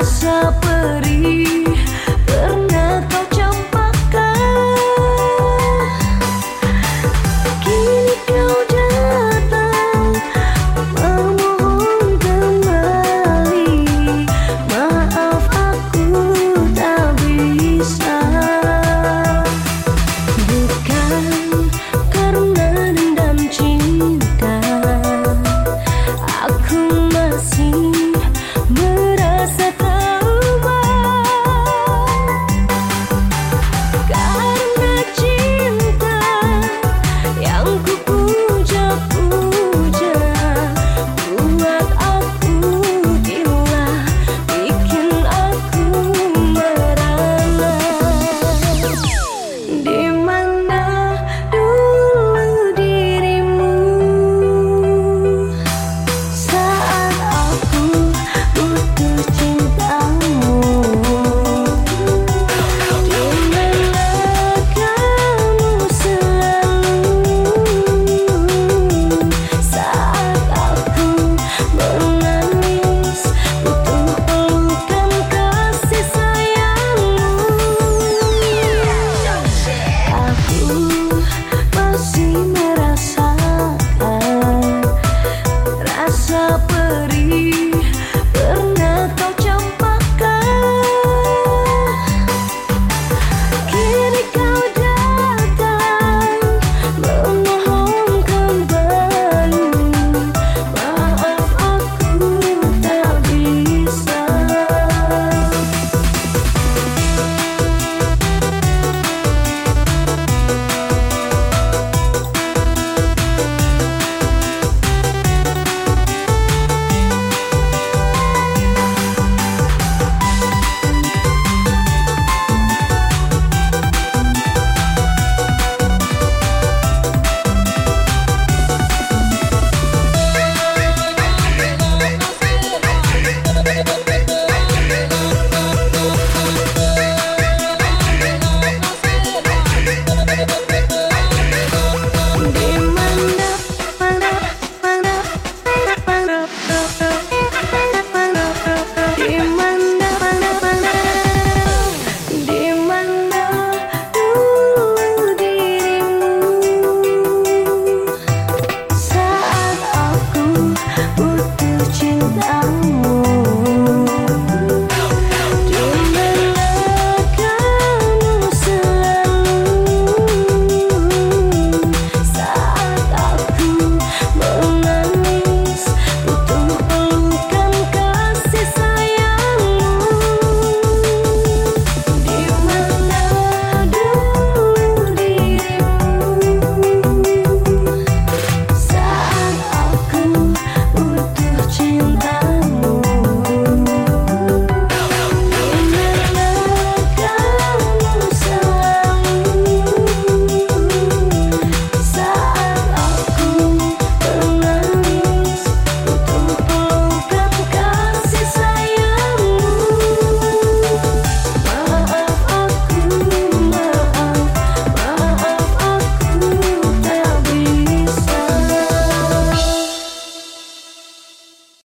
rasa perih.